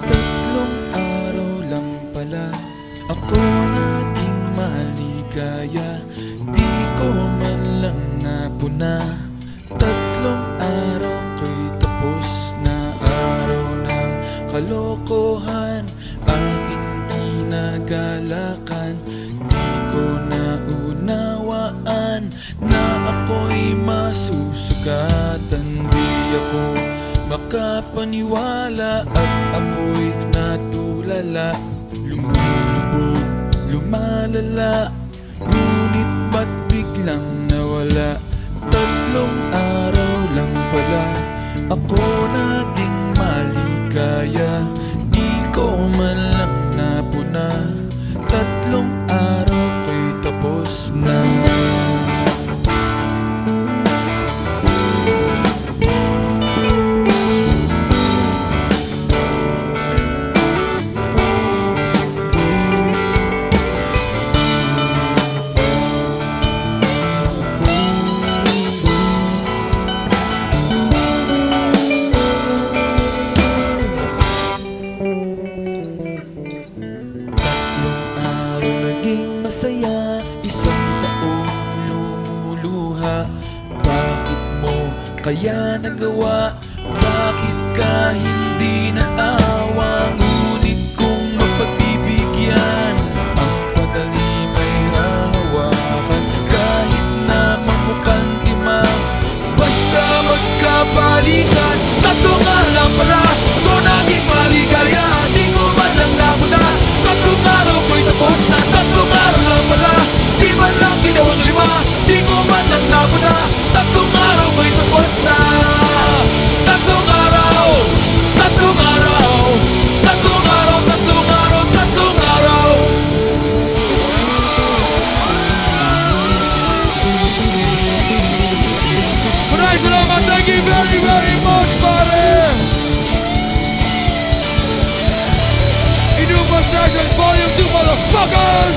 Tatlong araw lang pala Ako naging maligaya. Di ko man lang napuna. Tatlong araw ko'y tapos na Araw ng kalokohan. Aking ginagalakan makapaniwala At ako'y natulala Lumulubog, lumalala. Ngunit ba't biglang nawala? Tatlong araw lang pala Ako naging maligaya araw naging masaya Isang taong lumuluha Bakit mo kaya nagawa? Bakit ka hindi Botafogo!